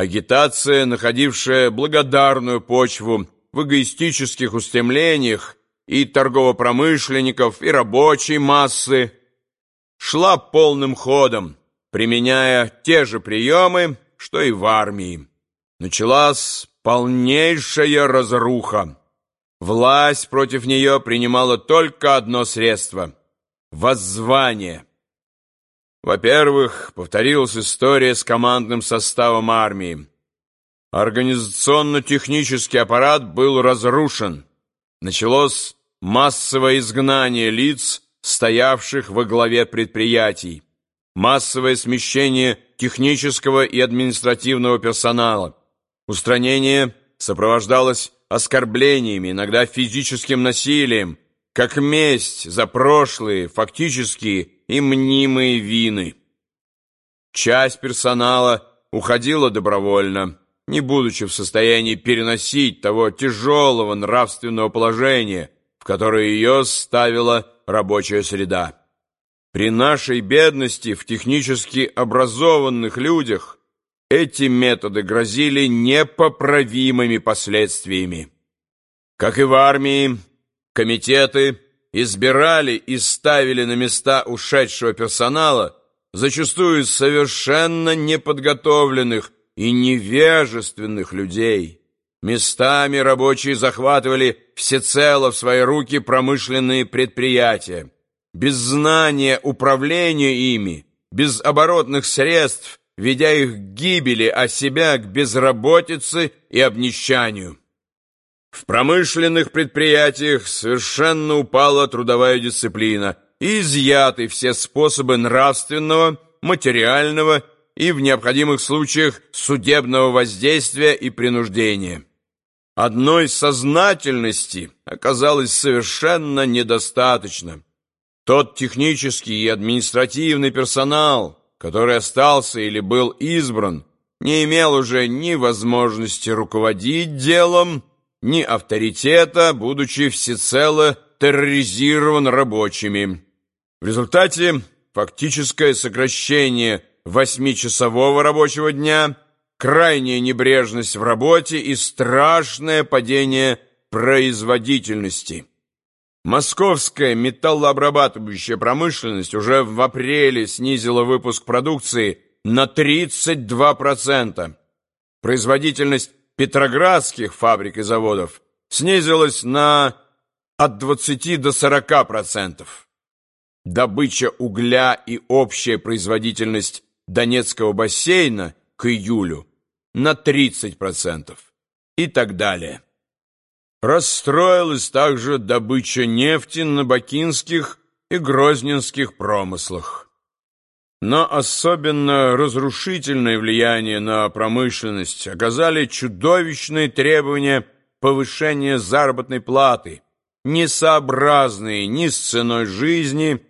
Агитация, находившая благодарную почву в эгоистических устремлениях и торгово-промышленников, и рабочей массы, шла полным ходом, применяя те же приемы, что и в армии. Началась полнейшая разруха. Власть против нее принимала только одно средство — воззвание. Во-первых, повторилась история с командным составом армии. Организационно-технический аппарат был разрушен. Началось массовое изгнание лиц, стоявших во главе предприятий, массовое смещение технического и административного персонала. Устранение сопровождалось оскорблениями, иногда физическим насилием, как месть за прошлые, фактические и мнимые вины. Часть персонала уходила добровольно, не будучи в состоянии переносить того тяжелого нравственного положения, в которое ее ставила рабочая среда. При нашей бедности в технически образованных людях эти методы грозили непоправимыми последствиями. Как и в армии, комитеты избирали и ставили на места ушедшего персонала зачастую совершенно неподготовленных и невежественных людей. Местами рабочие захватывали всецело в свои руки промышленные предприятия. Без знания управления ими, без оборотных средств, ведя их к гибели, а себя к безработице и обнищанию. В промышленных предприятиях совершенно упала трудовая дисциплина и изъяты все способы нравственного, материального и в необходимых случаях судебного воздействия и принуждения. Одной сознательности оказалось совершенно недостаточно. Тот технический и административный персонал, который остался или был избран, не имел уже ни возможности руководить делом, ни авторитета, будучи всецело терроризирован рабочими. В результате фактическое сокращение восьмичасового рабочего дня, крайняя небрежность в работе и страшное падение производительности. Московская металлообрабатывающая промышленность уже в апреле снизила выпуск продукции на 32%. Производительность петроградских фабрик и заводов снизилась на от 20 до 40%. Добыча угля и общая производительность Донецкого бассейна к июлю на 30% и так далее. Расстроилась также добыча нефти на бакинских и грозненских промыслах. Но особенно разрушительное влияние на промышленность оказали чудовищные требования повышения заработной платы, несообразные ни с ценой жизни,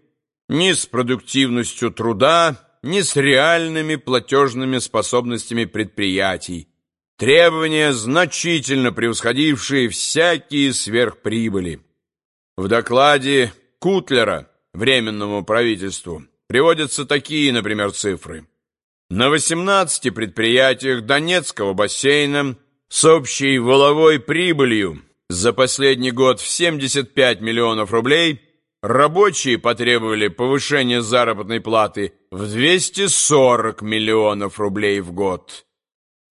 ни с продуктивностью труда, ни с реальными платежными способностями предприятий, требования, значительно превосходившие всякие сверхприбыли. В докладе Кутлера Временному правительству приводятся такие, например, цифры. На 18 предприятиях Донецкого бассейна с общей воловой прибылью за последний год в 75 миллионов рублей рабочие потребовали повышения заработной платы в 240 миллионов рублей в год.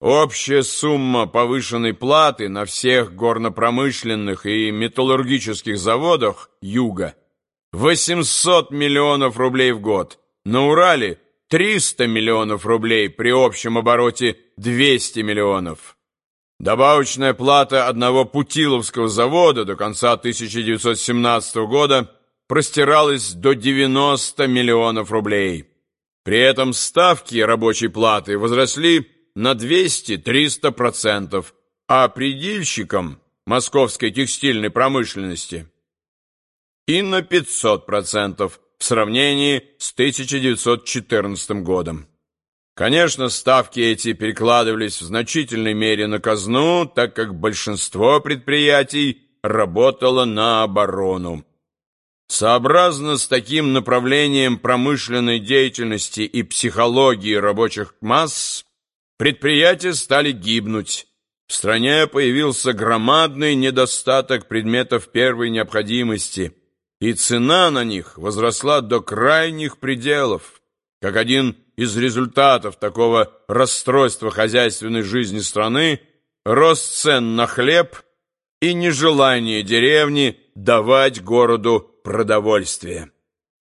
Общая сумма повышенной платы на всех горнопромышленных и металлургических заводах Юга 800 миллионов рублей в год, на Урале 300 миллионов рублей при общем обороте 200 миллионов. Добавочная плата одного Путиловского завода до конца 1917 года простиралась до 90 миллионов рублей. При этом ставки рабочей платы возросли на 200-300%, а предельщикам московской текстильной промышленности и на 500% в сравнении с 1914 годом. Конечно, ставки эти перекладывались в значительной мере на казну, так как большинство предприятий работало на оборону. Сообразно с таким направлением промышленной деятельности и психологии рабочих масс, Предприятия стали гибнуть. В стране появился громадный недостаток предметов первой необходимости, и цена на них возросла до крайних пределов. Как один из результатов такого расстройства хозяйственной жизни страны, рост цен на хлеб и нежелание деревни давать городу продовольствие.